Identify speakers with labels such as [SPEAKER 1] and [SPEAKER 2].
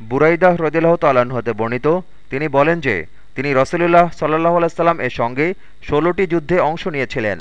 [SPEAKER 1] বুরাইদাহ রদিল্লাহ তাল্লাহ্ন হতে বর্ণিত, তিনি বলেন যে তিনি রসুলুল্লাহ সাল্লাহ আলাইসাল্লাম এর সঙ্গে ষোলোটি যুদ্ধে অংশ নিয়েছিলেন।